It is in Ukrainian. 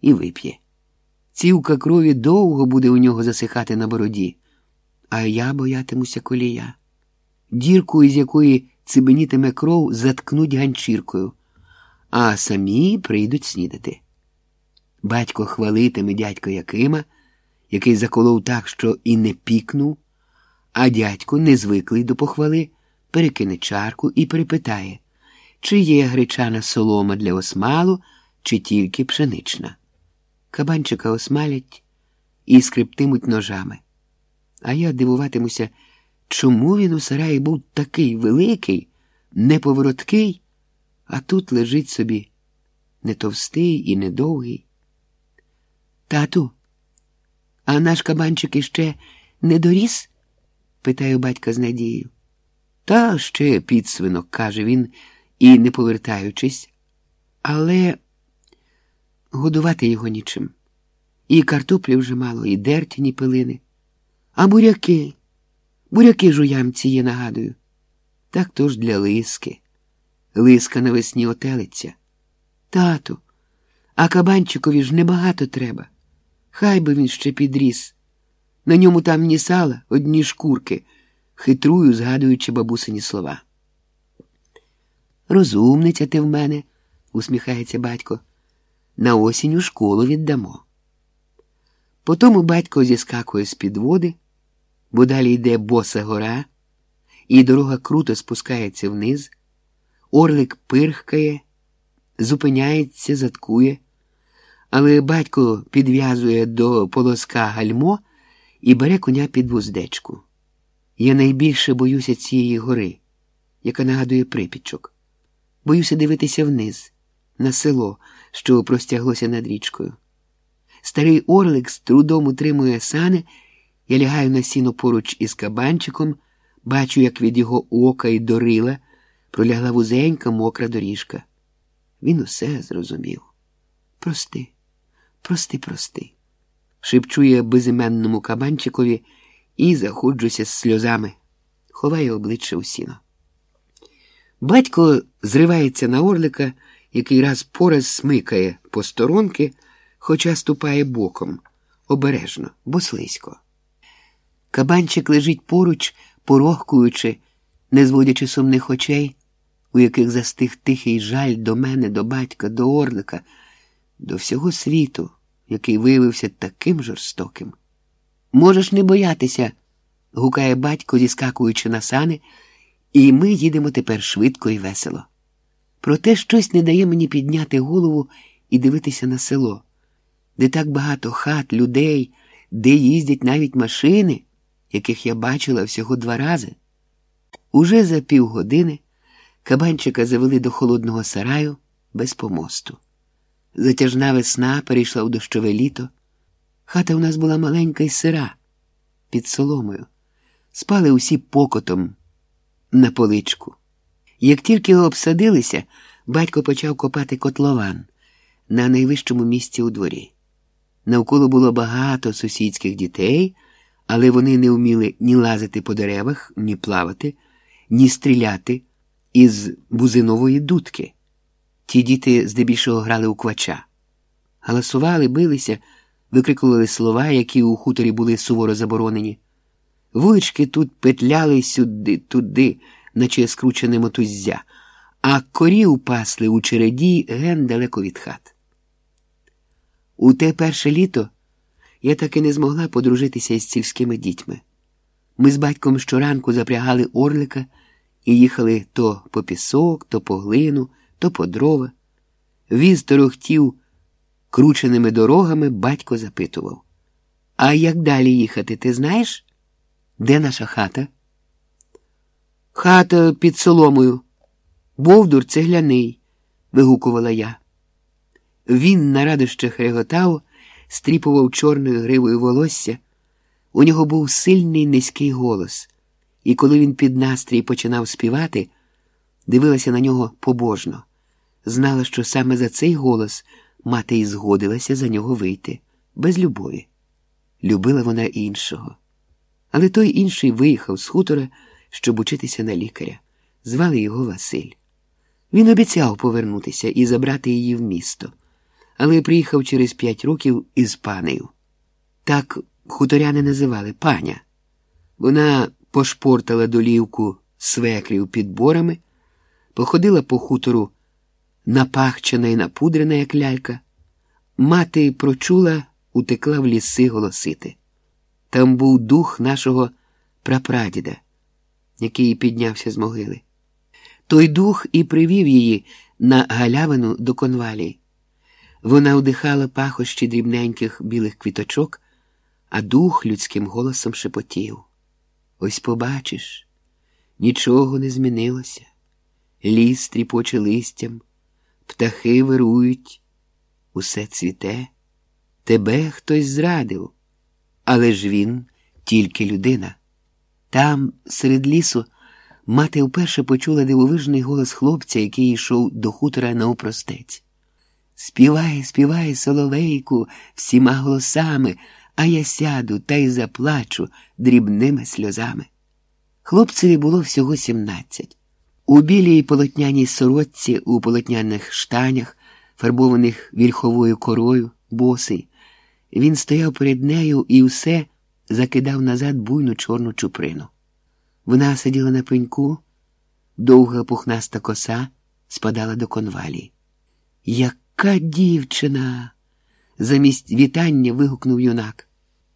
і вип'є. Цівка крові довго буде у нього засихати на бороді, а я боятимуся колія. Дірку, із якої цибенітиме кров, заткнуть ганчіркою, а самі прийдуть снідати. Батько хвалитиме дядька Якима, який заколов так, що і не пікнув, а дядько, незвиклий до похвали, перекине чарку і перепитає, чи є гречана солома для осмалу, чи тільки пшенична. Кабанчика осмалять і скриптимуть ножами. А я дивуватимуся, чому він у сараї був такий великий, неповороткий, а тут лежить собі не товстий і не довгий. Тату, а наш кабанчик іще не доріс? питаю батька з надією. Та ще підсвинок, каже він, і не повертаючись, але годувати його нічим. І картоплі вже мало, і дерті, ні пилини. А буряки, буряки жуямці є, нагадую. Так то ж для лиски. Лиска навесні отелиться. Тату, а кабанчикові ж небагато треба. Хай би він ще підріс. На ньому там ні сала, одні шкурки, хитрую, згадуючи бабусині слова. Розумниця ти в мене, усміхається батько. На осінь у школу віддамо. Потому батько зіскакує з під води, бо далі йде боса гора, і дорога круто спускається вниз, орлик пирхкає, зупиняється, заткує, але батько підв'язує до полоска гальмо і бере коня під вуздечку. Я найбільше боюся цієї гори, яка нагадує припічок. Боюся дивитися вниз, на село, що простяглося над річкою. Старий орлик з трудом утримує сани, я лягаю на сіно поруч із кабанчиком, бачу, як від його ока і дорила пролягла вузенька мокра доріжка. Він усе зрозумів. Прости, прости, прости, шепчу я безіменному кабанчикові і заходжуся з сльозами, ховаю обличчя у сіно. Батько зривається на орлика, який раз по раз смикає по сторонки, хоча ступає боком, обережно, бо слизько. Кабанчик лежить поруч, порохкуючи, не зводячи сумних очей, у яких застиг тихий жаль до мене, до батька, до орлика, до всього світу, який виявився таким жорстоким. Можеш не боятися, гукає батько, зіскакуючи на сани, і ми їдемо тепер швидко і весело. Проте щось не дає мені підняти голову і дивитися на село, де так багато хат, людей, де їздять навіть машини, яких я бачила всього два рази. Уже за півгодини кабанчика завели до холодного сараю без помосту. Затяжна весна перейшла у дощове літо. Хата у нас була маленька й сира, під соломою. Спали усі покотом на поличку. Як тільки обсадилися, батько почав копати котлован на найвищому місці у дворі. Навколо було багато сусідських дітей, але вони не вміли ні лазити по деревах, ні плавати, ні стріляти із бузинової дудки. Ті діти здебільшого грали у квача, галасували, билися, викрикували слова, які у хуторі були суворо заборонені. Вулички тут петляли сюди, туди, наче скручене мотуззя, а корів пасли у череді ген далеко від хат. У те перше літо я так і не змогла подружитися із сільськими дітьми. Ми з батьком щоранку запрягали орлика і їхали то по пісок, то по глину, то по дрова. Віз торохтів крученими дорогами батько запитував. А як далі їхати, ти знаєш? Де наша хата? Хата під соломою. Бовдур цегляний, вигукувала я. Він на радощах реготав, стріпував чорною гривою волосся. У нього був сильний низький голос, і коли він під настрій починав співати, дивилася на нього побожно, знала, що саме за цей голос мати і згодилася за нього вийти, без любові. Любила вона іншого. Але той інший виїхав з хутора, щоб учитися на лікаря. Звали його Василь. Він обіцяв повернутися і забрати її в місто. Але приїхав через п'ять років із панею. Так хуторяни називали паня. Вона пошпортала долівку свекрів підборами, походила по хутору напахчена і напудрена, як лялька. Мати прочула, утекла в ліси голосити. Там був дух нашого прапрадіда, який піднявся з могили. Той дух і привів її на галявину до конвалії. Вона вдихала пахощі дрібненьких білих квіточок, а дух людським голосом шепотів. Ось побачиш, нічого не змінилося. Ліс тріпоче листям, птахи вирують, усе цвіте. Тебе хтось зрадив, але ж він тільки людина. Там, серед лісу, мати вперше почула дивовижний голос хлопця, який йшов до хутора навпростець. Співай, співай, соловейку, всіма голосами, а я сяду та й заплачу дрібними сльозами. Хлопцеві було всього сімнадцять. У білій полотняній сорочці, у полотняних штанях, фарбованих вільховою корою, босий, він стояв перед нею і все закидав назад буйну чорну чуприну. Вона сиділа на пеньку, довга пухнаста коса спадала до конвалії. Яка дівчина? замість вітання вигукнув юнак.